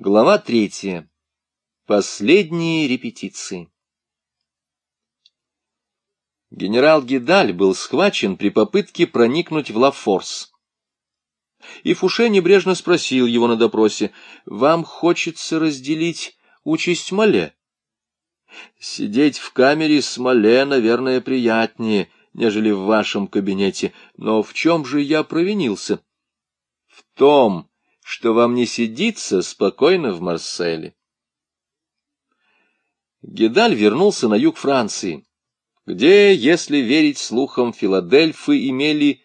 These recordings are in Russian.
Глава третья. Последние репетиции. Генерал Гидаль был схвачен при попытке проникнуть в Ла-Форс. И Фуше небрежно спросил его на допросе, «Вам хочется разделить участь Мале?» «Сидеть в камере с Мале, наверное, приятнее, нежели в вашем кабинете, но в чем же я провинился?» «В том, что вам не сидится спокойно в Марселе. Гедаль вернулся на юг Франции, где, если верить слухам, Филадельфы имели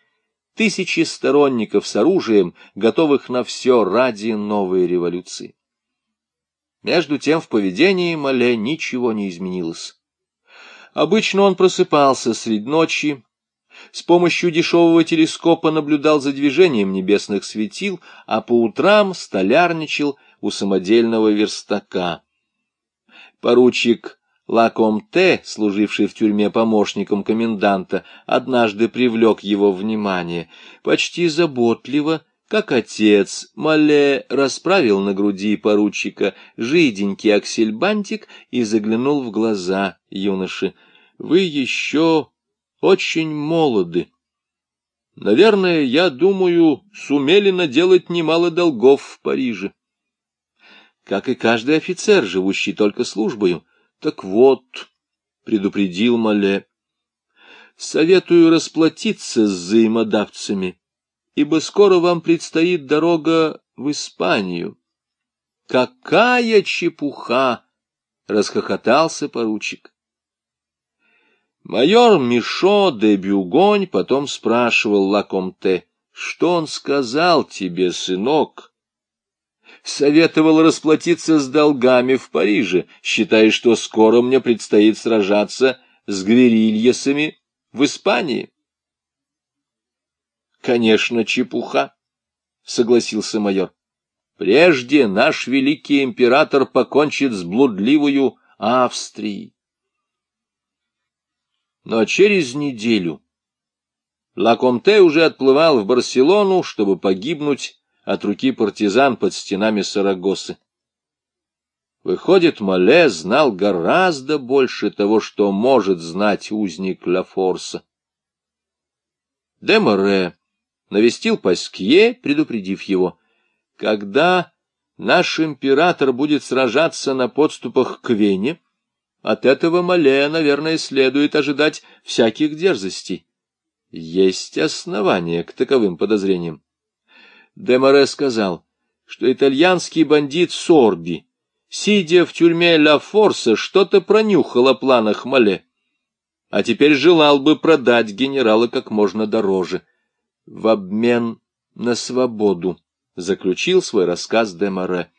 тысячи сторонников с оружием, готовых на все ради новой революции. Между тем в поведении Мале ничего не изменилось. Обычно он просыпался средь ночи, с помощью дешевого телескопа наблюдал за движением небесных светил, а по утрам столярничал у самодельного верстака. Поручик Лакомте, служивший в тюрьме помощником коменданта, однажды привлек его внимание. Почти заботливо, как отец, Мале расправил на груди поручика жиденький аксельбантик и заглянул в глаза юноши. — Вы еще очень молоды. Наверное, я думаю, сумели наделать немало долгов в Париже. Как и каждый офицер, живущий только службою. Так вот, — предупредил Мале, — советую расплатиться с взаимодавцами, ибо скоро вам предстоит дорога в Испанию. Какая чепуха! — расхохотался поручик. Майор Мишо де Бюгонь потом спрашивал Лакомте, что он сказал тебе, сынок? Советовал расплатиться с долгами в Париже, считая, что скоро мне предстоит сражаться с гверильесами в Испании. Конечно, чепуха, — согласился майор. Прежде наш великий император покончит с блудливою Австрией. Но через неделю Лакомте уже отплывал в Барселону, чтобы погибнуть от руки партизан под стенами Сарагосы. Выходит, Мале знал гораздо больше того, что может знать узник Лафорса. Деморе навестил Паскье, предупредив его, когда наш император будет сражаться на подступах к Вене, от этого Мале, наверное, следует ожидать всяких дерзостей. Есть основания к таковым подозрениям. Деморе сказал, что итальянский бандит Сорби, сидя в тюрьме Ла Форса, что-то пронюхал о планах Мале, а теперь желал бы продать генерала как можно дороже, в обмен на свободу, заключил свой рассказ Деморе.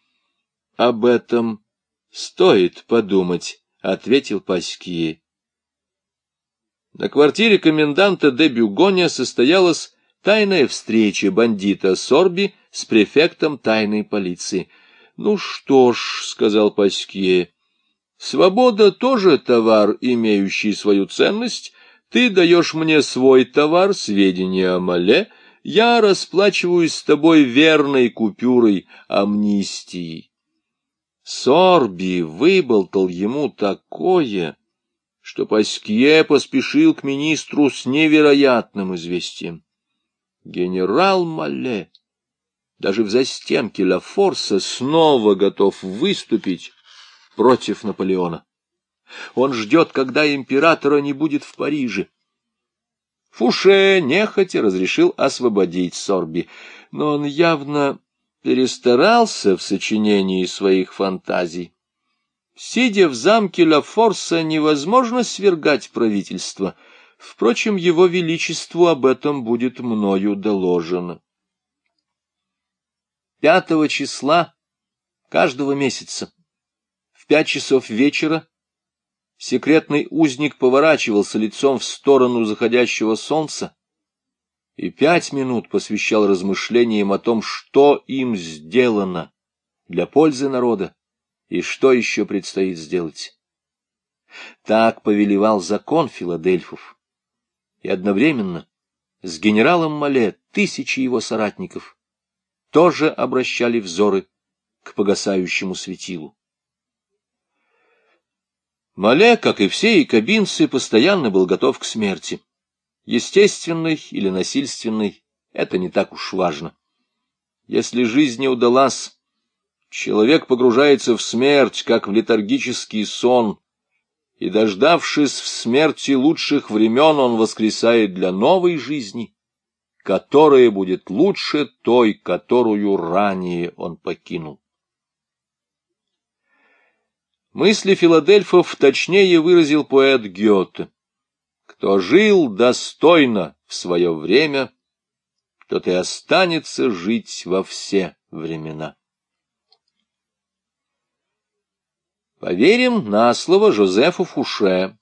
Об этом стоит подумать ответил Паськие. На квартире коменданта де Бюгоня состоялась тайная встреча бандита Сорби с префектом тайной полиции. — Ну что ж, — сказал Паськие, — свобода тоже товар, имеющий свою ценность. Ты даешь мне свой товар, сведения о Мале, я расплачиваюсь с тобой верной купюрой амнистии. Сорби выболтал ему такое, что Паскье поспешил к министру с невероятным известием. Генерал Мале даже в застенке Ла Форса снова готов выступить против Наполеона. Он ждет, когда императора не будет в Париже. Фуше нехотя разрешил освободить Сорби, но он явно перестарался в сочинении своих фантазий. Сидя в замке Ла Форса, невозможно свергать правительство. Впрочем, его величеству об этом будет мною доложено. Пятого числа каждого месяца в пять часов вечера секретный узник поворачивался лицом в сторону заходящего солнца, и пять минут посвящал размышлениям о том, что им сделано для пользы народа и что еще предстоит сделать. Так повелевал закон Филадельфов, и одновременно с генералом Мале тысячи его соратников тоже обращали взоры к погасающему светилу. Мале, как и все якобинцы, постоянно был готов к смерти. Естественной или насильственной — это не так уж важно. Если жизнь не удалась, человек погружается в смерть, как в летаргический сон, и, дождавшись в смерти лучших времен, он воскресает для новой жизни, которая будет лучше той, которую ранее он покинул. Мысли филадельфов точнее выразил поэт Гёте. Кто жил достойно в свое время, тот и останется жить во все времена. Поверим на слово Жозефу Фуше,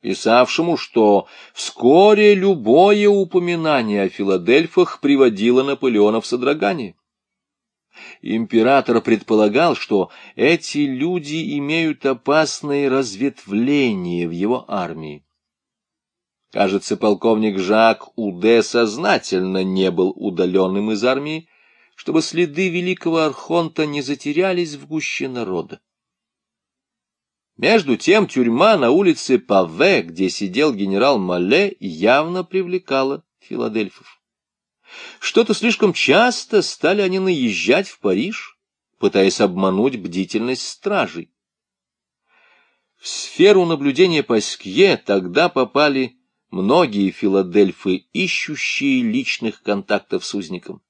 писавшему, что вскоре любое упоминание о Филадельфах приводило Наполеона в содрогание. Император предполагал, что эти люди имеют опасные разветвления в его армии. Кажется, полковник Жак Уде сознательно не был удаленным из армии, чтобы следы великого архонта не затерялись в гуще народа. Между тем тюрьма на улице Паве, где сидел генерал Мале, явно привлекала филадельфов. Что-то слишком часто стали они наезжать в Париж, пытаясь обмануть бдительность стражей. В сферу наблюдения Паскье тогда попали многие филадельфы, ищущие личных контактов с узником.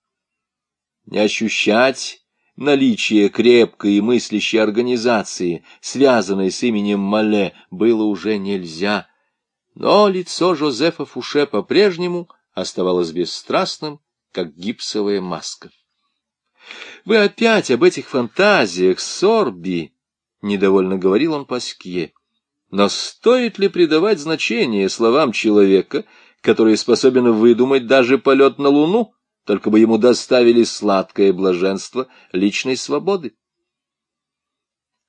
Не ощущать наличие крепкой и мыслящей организации, связанной с именем Мале, было уже нельзя, но лицо Жозефа Фуше по-прежнему оставалось бесстрастным, как гипсовая маска. «Вы опять об этих фантазиях, Сорби!» — недовольно говорил он Паскье. «Но стоит ли придавать значение словам человека, который способен выдумать даже полет на Луну?» только бы ему доставили сладкое блаженство личной свободы.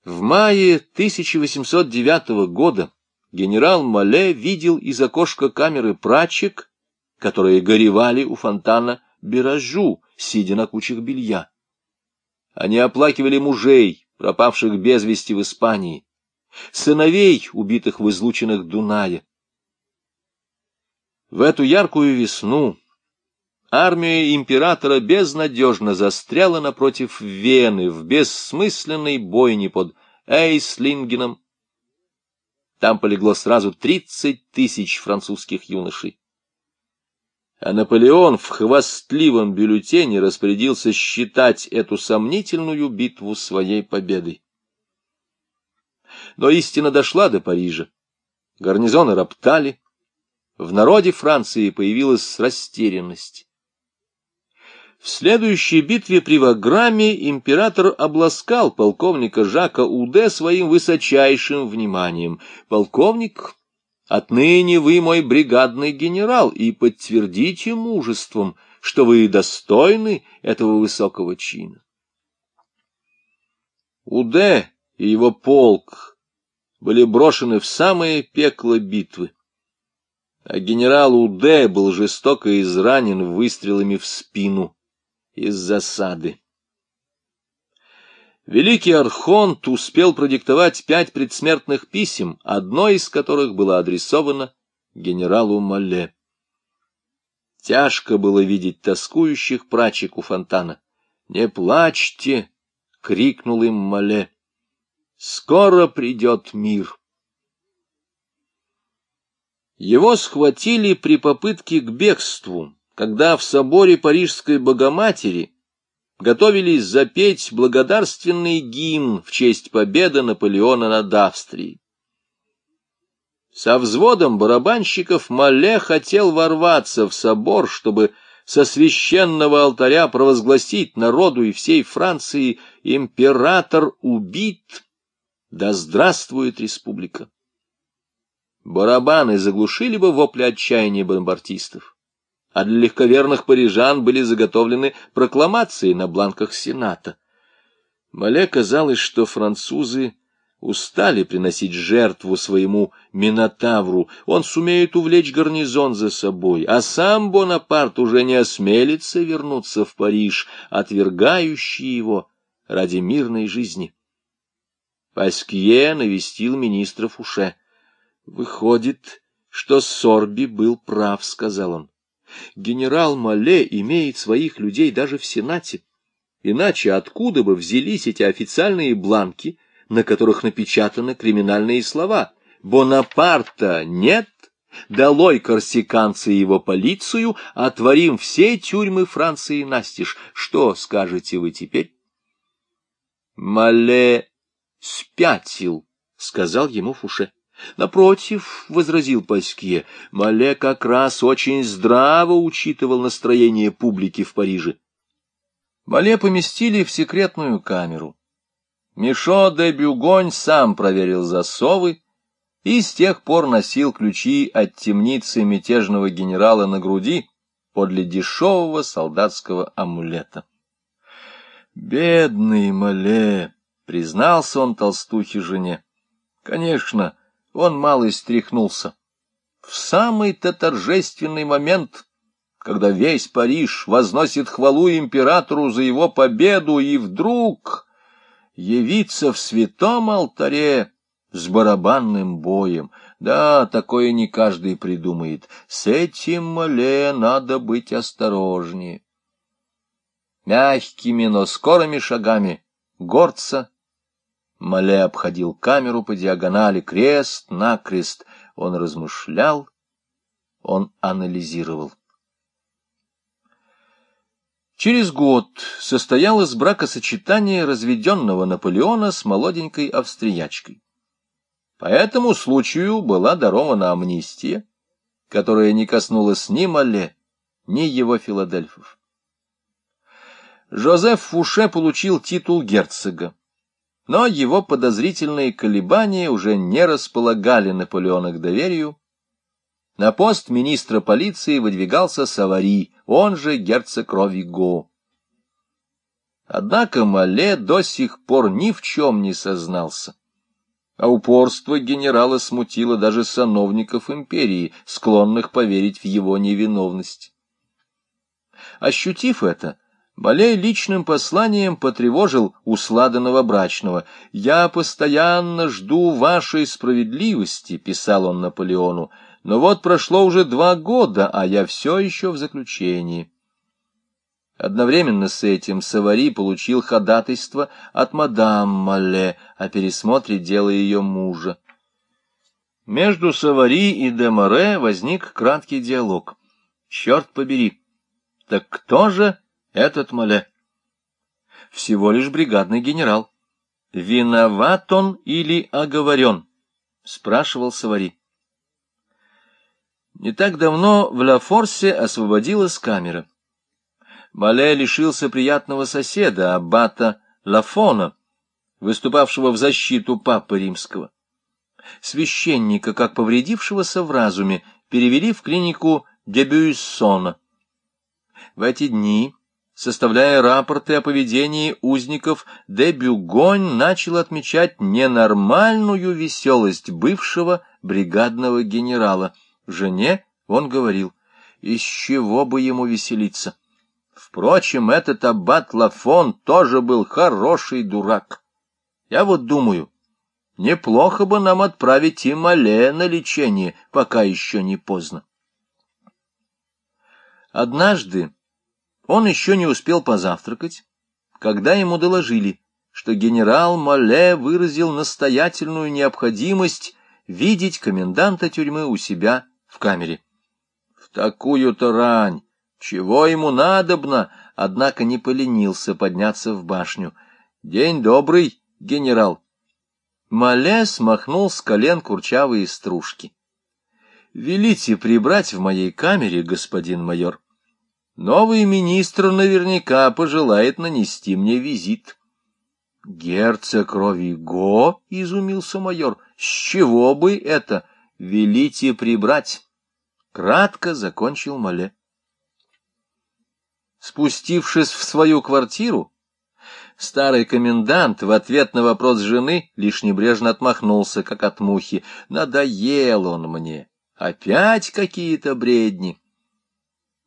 В мае 1809 года генерал Мале видел из окошка камеры прачек, которые горевали у фонтана Биражу, сидя на кучах белья. Они оплакивали мужей, пропавших без вести в Испании, сыновей, убитых в излученных Дуная. В эту яркую весну Армия императора безнадежно застряла напротив Вены в бессмысленной бойне под Эйслингеном. Там полегло сразу тридцать тысяч французских юношей. А Наполеон в хвастливом бюллетене распорядился считать эту сомнительную битву своей победой. Но истина дошла до Парижа. Гарнизоны роптали. В народе Франции появилась растерянность. В следующей битве при Ваграме император обласкал полковника Жака Уде своим высочайшим вниманием. «Полковник, отныне вы мой бригадный генерал, и подтвердите мужеством, что вы достойны этого высокого чина». Уде и его полк были брошены в самое пекло битвы, а генерал Уде был жестоко изранен выстрелами в спину из засады. Великий Архонт успел продиктовать пять предсмертных писем, одно из которых было адресовано генералу Мале. Тяжко было видеть тоскующих прачек у фонтана. «Не плачьте!» — крикнул им Мале. «Скоро придет мир!» Его схватили при попытке к бегству когда в соборе Парижской Богоматери готовились запеть благодарственный гимн в честь победы Наполеона над Австрией. Со взводом барабанщиков Мале хотел ворваться в собор, чтобы со священного алтаря провозгласить народу и всей Франции «Император убит! Да здравствует республика!» Барабаны заглушили бы вопли отчаяния бомбардистов а для легковерных парижан были заготовлены прокламации на бланках Сената. Мале казалось, что французы устали приносить жертву своему Минотавру, он сумеет увлечь гарнизон за собой, а сам Бонапарт уже не осмелится вернуться в Париж, отвергающий его ради мирной жизни. Паскье навестил министра Фуше. Выходит, что Сорби был прав, — сказал он. Генерал Мале имеет своих людей даже в Сенате. Иначе откуда бы взялись эти официальные бланки, на которых напечатаны криминальные слова? Бонапарта нет, долой корсиканцы его полицию, отворим все тюрьмы Франции настежь. Что скажете вы теперь? Мале спятил, — сказал ему Фуше. Напротив, — возразил Паскье, — Мале как раз очень здраво учитывал настроение публики в Париже. Мале поместили в секретную камеру. Мишо де Бюгонь сам проверил засовы и с тех пор носил ключи от темницы мятежного генерала на груди подле дешевого солдатского амулета. «Бедный Мале!» — признался он толстухе жене. «Конечно, он мало стряхнулся. В самый-то торжественный момент, когда весь Париж возносит хвалу императору за его победу, и вдруг явиться в святом алтаре с барабанным боем. Да, такое не каждый придумает. С этим, Мале, надо быть осторожнее. Мягкими, но скорыми шагами горца Мале обходил камеру по диагонали, крест-накрест. Он размышлял, он анализировал. Через год состоялось бракосочетание разведенного Наполеона с молоденькой австриячкой. По этому случаю была дарована амнистия, которая не коснулась ни Мале, ни его филадельфов. Жозеф Фуше получил титул герцога, но его подозрительные колебания уже не располагали Наполеона к доверию. На пост министра полиции выдвигался Савари, он же герцог Ровиго. Однако Мале до сих пор ни в чем не сознался а упорство генерала смутило даже сановников империи, склонных поверить в его невиновность. Ощутив это, Малей личным посланием потревожил услада новобрачного. «Я постоянно жду вашей справедливости», — писал он Наполеону, — «но вот прошло уже два года, а я все еще в заключении». Одновременно с этим Савари получил ходатайство от мадам Мале о пересмотре дела ее мужа. Между Савари и Деморе возник краткий диалог. Черт побери, так кто же этот Мале? Всего лишь бригадный генерал. Виноват он или оговорен? Спрашивал Савари. Не так давно в Ла-Форсе освободилась камера. Мале лишился приятного соседа, аббата Лафона, выступавшего в защиту папы римского. Священника, как повредившегося в разуме, перевели в клинику Дебюйссона. В эти дни, составляя рапорты о поведении узников, Дебюгонь начал отмечать ненормальную веселость бывшего бригадного генерала. Жене он говорил, из чего бы ему веселиться? Впрочем, этот аббат Лафон тоже был хороший дурак. Я вот думаю, неплохо бы нам отправить и Мале на лечение, пока еще не поздно. Однажды он еще не успел позавтракать, когда ему доложили, что генерал Мале выразил настоятельную необходимость видеть коменданта тюрьмы у себя в камере. В такую-то рань чего ему надобно, однако не поленился подняться в башню. «День добрый, генерал!» Мале смахнул с колен курчавые стружки. «Велите прибрать в моей камере, господин майор. Новый министр наверняка пожелает нанести мне визит». «Герцог Ровиго?» — изумился майор. «С чего бы это? Велите прибрать!» Кратко закончил Мале. Спустившись в свою квартиру, старый комендант в ответ на вопрос жены лишь небрежно отмахнулся, как от мухи. Надоел он мне. Опять какие-то бредни.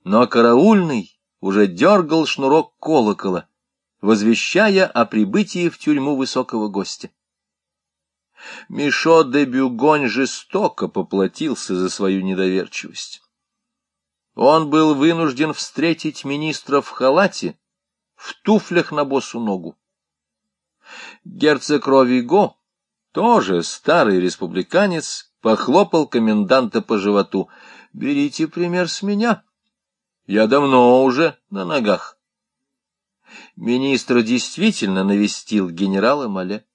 Но караульный уже дергал шнурок колокола, возвещая о прибытии в тюрьму высокого гостя. Мишо де Бюгонь жестоко поплатился за свою недоверчивость. Он был вынужден встретить министра в халате, в туфлях на босу ногу. Герцог Ровиго, тоже старый республиканец, похлопал коменданта по животу. «Берите пример с меня. Я давно уже на ногах». Министр действительно навестил генерала Мале.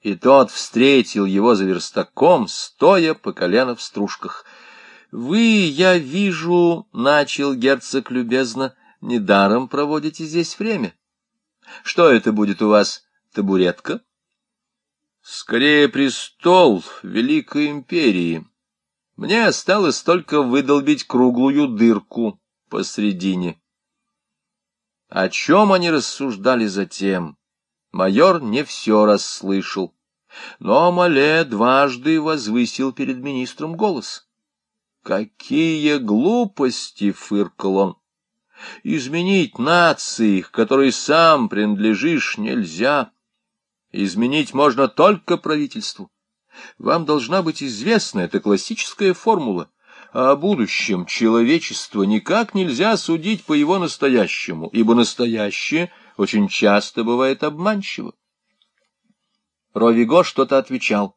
И тот встретил его за верстаком, стоя по колено в стружках. — Вы, я вижу, — начал герцог любезно, — недаром проводите здесь время. Что это будет у вас, табуретка? — Скорее престол Великой Империи. Мне осталось только выдолбить круглую дырку посредине. О чем они рассуждали затем? Майор не все расслышал, но Мале дважды возвысил перед министром голос. «Какие глупости!» — фыркал он. «Изменить нации, к которой сам принадлежишь, нельзя. Изменить можно только правительству. Вам должна быть известна эта классическая формула. А о будущем человечества никак нельзя судить по его настоящему, ибо настоящее очень часто бывает обманчиво. Ровиго что-то отвечал,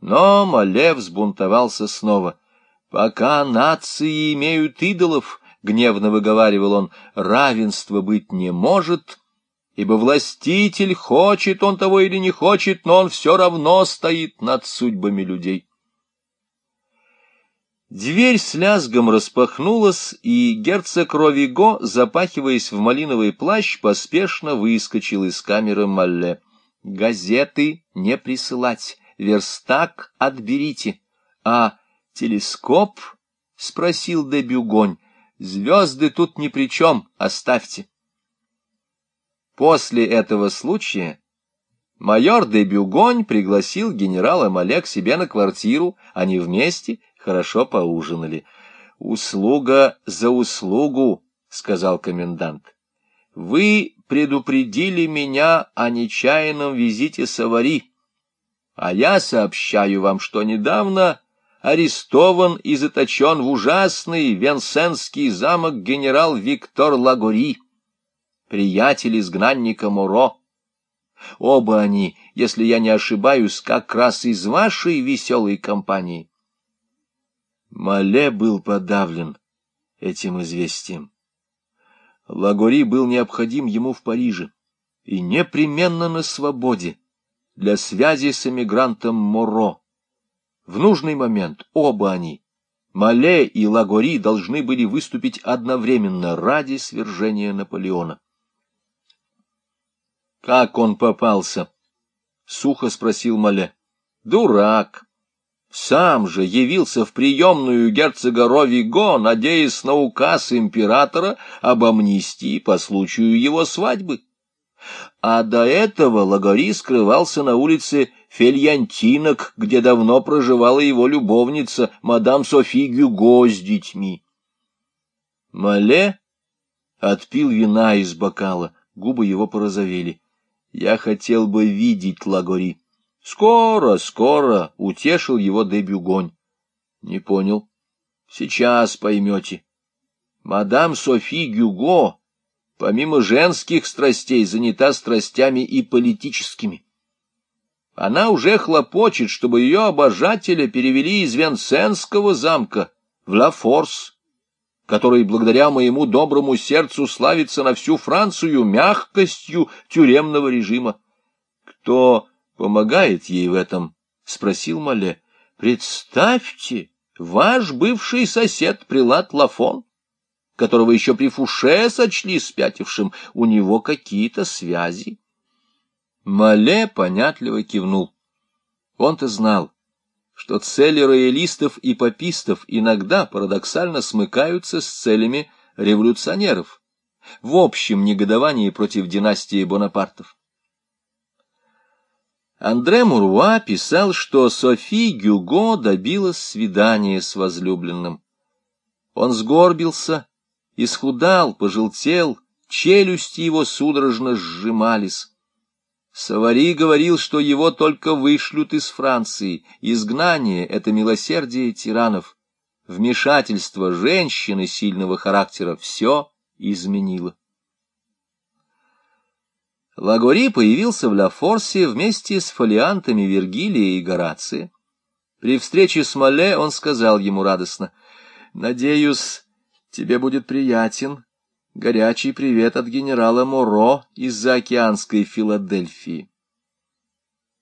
но Малев взбунтовался снова. «Пока нации имеют идолов, — гневно выговаривал он, — равенства быть не может, ибо властитель, хочет он того или не хочет, но он все равно стоит над судьбами людей». Дверь с лязгом распахнулась, и герцог Ровиго, запахиваясь в малиновый плащ, поспешно выскочил из камеры Малле. «Газеты не присылать, верстак отберите. А телескоп?» — спросил де Бюгонь. «Звезды тут ни при чем, оставьте». После этого случая майор де Бюгонь пригласил генерала Мале к себе на квартиру, они вместе — хорошо поужинали. — Услуга за услугу, — сказал комендант. — Вы предупредили меня о нечаянном визите Савари, а я сообщаю вам, что недавно арестован и заточен в ужасный венсенский замок генерал Виктор Лагори, приятель изгнанника Моро. Оба они, если я не ошибаюсь, как раз из вашей веселой компании. Мале был подавлен этим известием. Лагори был необходим ему в Париже и непременно на свободе для связи с эмигрантом Моро. В нужный момент оба они, Мале и Лагори, должны были выступить одновременно ради свержения Наполеона. «Как он попался?» — сухо спросил Мале. «Дурак!» Сам же явился в приемную герцога Ровиго, надеясь на указ императора об амнистии по случаю его свадьбы. А до этого Лагори скрывался на улице Фельянтинок, где давно проживала его любовница, мадам Софи Гюго с детьми. Мале отпил вина из бокала, губы его порозовели. Я хотел бы видеть Лагори. Скоро, скоро, — утешил его Дебюгонь. Не понял. Сейчас поймете. Мадам Софи Гюго, помимо женских страстей, занята страстями и политическими. Она уже хлопочет, чтобы ее обожателя перевели из Венсенского замка в Ла-Форс, который благодаря моему доброму сердцу славится на всю Францию мягкостью тюремного режима. Кто помогает ей в этом? — спросил Мале. — Представьте, ваш бывший сосед, прилад Лафон, которого еще при Фуше сочли спятившим, у него какие-то связи. Мале понятливо кивнул. Он-то знал, что цели роялистов и попистов иногда парадоксально смыкаются с целями революционеров в общем негодовании против династии Бонапартов. Андре Муруа писал, что Софи Гюго добилась свидания с возлюбленным. Он сгорбился, исхудал, пожелтел, челюсти его судорожно сжимались. Савари говорил, что его только вышлют из Франции. Изгнание — это милосердие тиранов. Вмешательство женщины сильного характера все изменило. Лагори появился в Ла-Форсе вместе с фолиантами Вергилия и Горация. При встрече с Мале он сказал ему радостно, «Надеюсь, тебе будет приятен горячий привет от генерала Моро из заокеанской Филадельфии».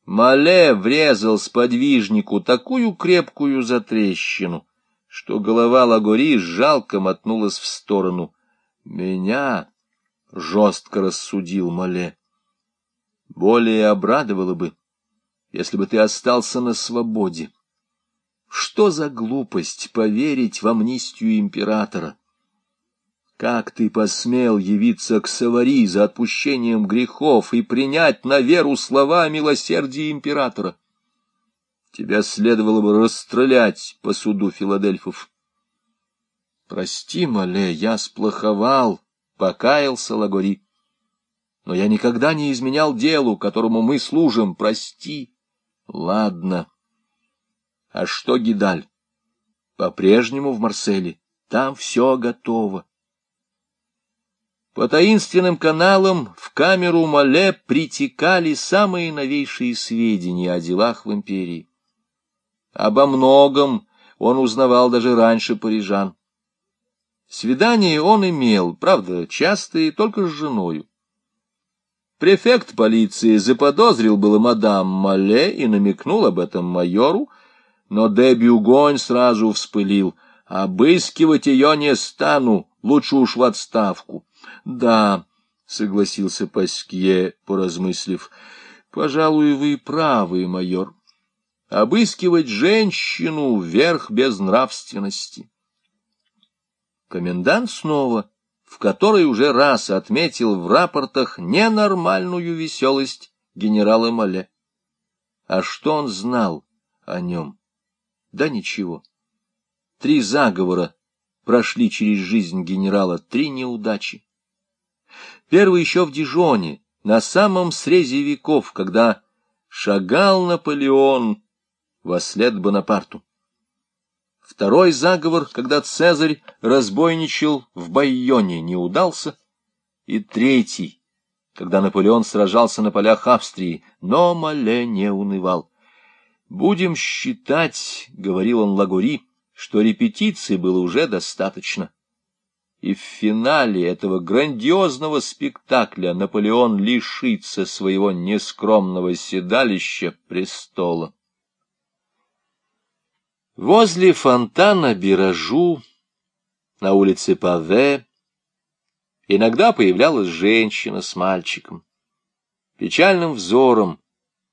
Мале врезал сподвижнику такую крепкую затрещину, что голова Лагори жалко мотнулась в сторону. «Меня...» — жестко рассудил Мале. «Более обрадовало бы, если бы ты остался на свободе. Что за глупость поверить в амнистию императора? Как ты посмел явиться к Савари за отпущением грехов и принять на веру слова о милосердии императора? Тебя следовало бы расстрелять по суду Филадельфов. Прости, Мале, я сплоховал, покаялся Лагори. Но я никогда не изменял делу, которому мы служим, прости. Ладно. А что Гидаль? По-прежнему в Марселе. Там все готово. По таинственным каналам в камеру Мале притекали самые новейшие сведения о делах в империи. Обо многом он узнавал даже раньше парижан. Свидания он имел, правда, частые, только с женою. Префект полиции заподозрил было мадам Мале и намекнул об этом майору, но де Бюгонь сразу вспылил. «Обыскивать ее не стану, лучше уж в отставку». «Да», — согласился Паскье, поразмыслив, — «пожалуй, вы правы, майор. Обыскивать женщину — верх безнравственности». Комендант снова, в которой уже раз отметил в рапортах ненормальную веселость генерала Мале. А что он знал о нем? Да ничего. Три заговора прошли через жизнь генерала, три неудачи. Первый еще в Дижоне, на самом срезе веков, когда шагал Наполеон во след Бонапарту. Второй заговор, когда Цезарь разбойничал в Байоне, не удался. И третий, когда Наполеон сражался на полях Австрии, но Мале не унывал. «Будем считать, — говорил он Лагури, — что репетиций было уже достаточно». И в финале этого грандиозного спектакля Наполеон лишится своего нескромного седалища престола. Возле фонтана Биражу, на улице Паве, иногда появлялась женщина с мальчиком. Печальным взором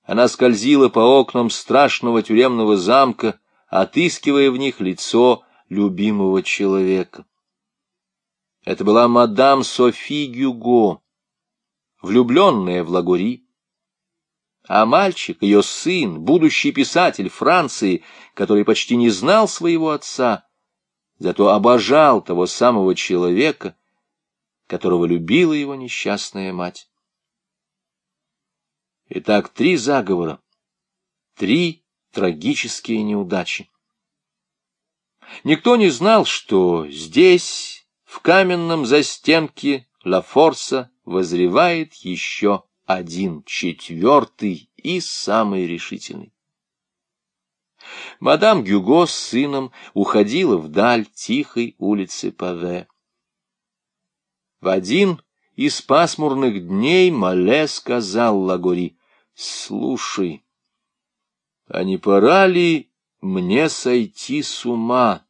она скользила по окнам страшного тюремного замка, отыскивая в них лицо любимого человека. Это была мадам Софи Гюго, влюбленная в Лагури. А мальчик, ее сын, будущий писатель Франции, который почти не знал своего отца, зато обожал того самого человека, которого любила его несчастная мать. Итак, три заговора, три трагические неудачи. Никто не знал, что здесь, в каменном застенке Ла Форса, возревает еще один, четвертый и самый решительный. Мадам Гюго с сыном уходила вдаль тихой улицы Паве. В один из пасмурных дней Мале сказал Лагори, Слушай, а не пора ли мне сойти с ума?